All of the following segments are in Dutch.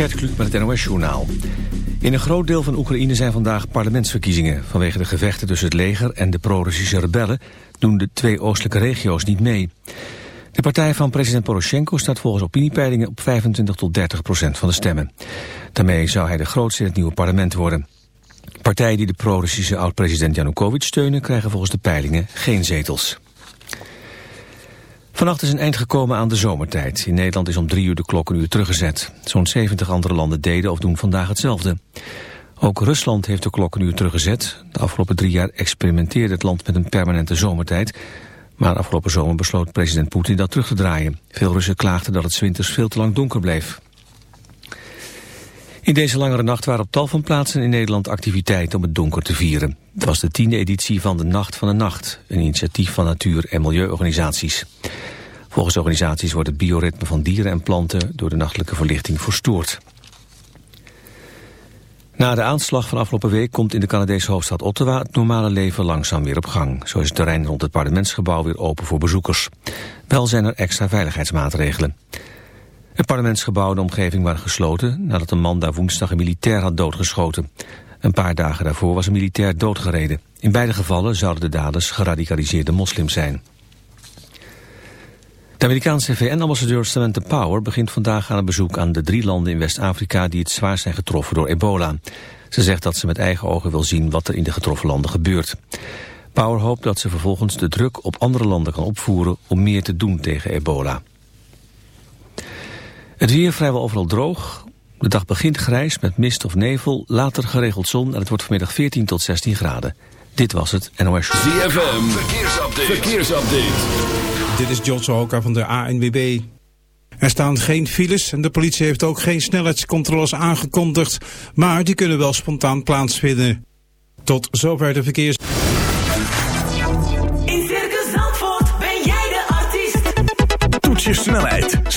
Gert met het NOS-journaal. In een groot deel van Oekraïne zijn vandaag parlementsverkiezingen. Vanwege de gevechten tussen het leger en de pro-Russische rebellen... doen de twee oostelijke regio's niet mee. De partij van president Poroshenko staat volgens opiniepeilingen... op 25 tot 30 procent van de stemmen. Daarmee zou hij de grootste in het nieuwe parlement worden. Partijen die de pro-Russische oud-president Yanukovych steunen... krijgen volgens de peilingen geen zetels. Vannacht is een eind gekomen aan de zomertijd. In Nederland is om drie uur de klok een uur teruggezet. Zo'n 70 andere landen deden of doen vandaag hetzelfde. Ook Rusland heeft de klok een uur teruggezet. De afgelopen drie jaar experimenteerde het land met een permanente zomertijd. Maar afgelopen zomer besloot president Poetin dat terug te draaien. Veel Russen klaagden dat het winters veel te lang donker bleef. In deze langere nacht waren op tal van plaatsen in Nederland activiteiten om het donker te vieren. Het was de tiende editie van de Nacht van de Nacht, een initiatief van natuur- en milieuorganisaties. Volgens organisaties wordt het bioritme van dieren en planten door de nachtelijke verlichting verstoord. Na de aanslag van afgelopen week komt in de Canadese hoofdstad Ottawa het normale leven langzaam weer op gang. Zo is het terrein rond het parlementsgebouw weer open voor bezoekers. Wel zijn er extra veiligheidsmaatregelen. Het parlementsgebouw en de omgeving waren gesloten nadat een man daar woensdag een militair had doodgeschoten. Een paar dagen daarvoor was een militair doodgereden. In beide gevallen zouden de daders geradicaliseerde moslims zijn. De Amerikaanse VN-ambassadeur Samantha Power begint vandaag aan een bezoek aan de drie landen in West-Afrika die het zwaar zijn getroffen door ebola. Ze zegt dat ze met eigen ogen wil zien wat er in de getroffen landen gebeurt. Power hoopt dat ze vervolgens de druk op andere landen kan opvoeren om meer te doen tegen ebola. Het weer vrijwel overal droog. De dag begint grijs met mist of nevel, later geregeld zon en het wordt vanmiddag 14 tot 16 graden. Dit was het NOS Show. ZFM, verkeersupdate. verkeersupdate. Dit is John Sohoka van de ANWB. Er staan geen files en de politie heeft ook geen snelheidscontroles aangekondigd, maar die kunnen wel spontaan plaatsvinden. Tot zover de verkeers... In Circus Zandvoort ben jij de artiest. Toets je snelheid,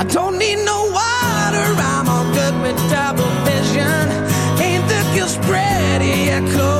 I don't need no water, I'm all good with double vision. Ain't the guilt spread, echo.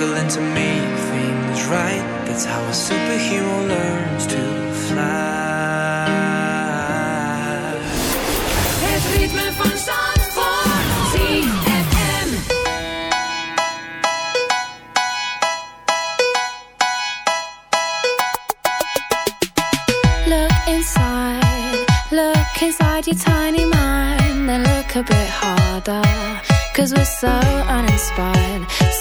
struggling to make things right. That's how a superhero learns to fly. Het ritme van Zandvoort. ZFM. Look inside. Look inside your tiny mind. Then look a bit harder. Cause we're so uninspired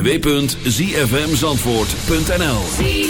www.zfmzandvoort.nl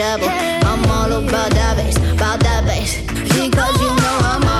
trouble. I'm all about that bass, about that bass. Because you know I'm all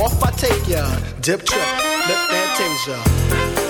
Off I take ya, dip trip, lip Fantasia.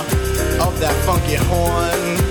of that funky horn.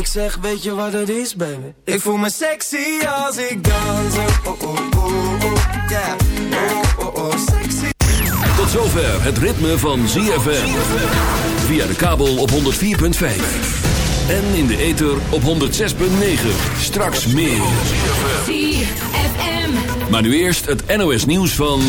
Ik zeg, weet je wat het is, baby? Ik voel me sexy als ik dans. Oh, oh, oh, oh, yeah. Oh, oh, oh, sexy. Tot zover het ritme van ZFM. Via de kabel op 104.5. En in de ether op 106.9. Straks meer. ZFM. Maar nu eerst het NOS nieuws van...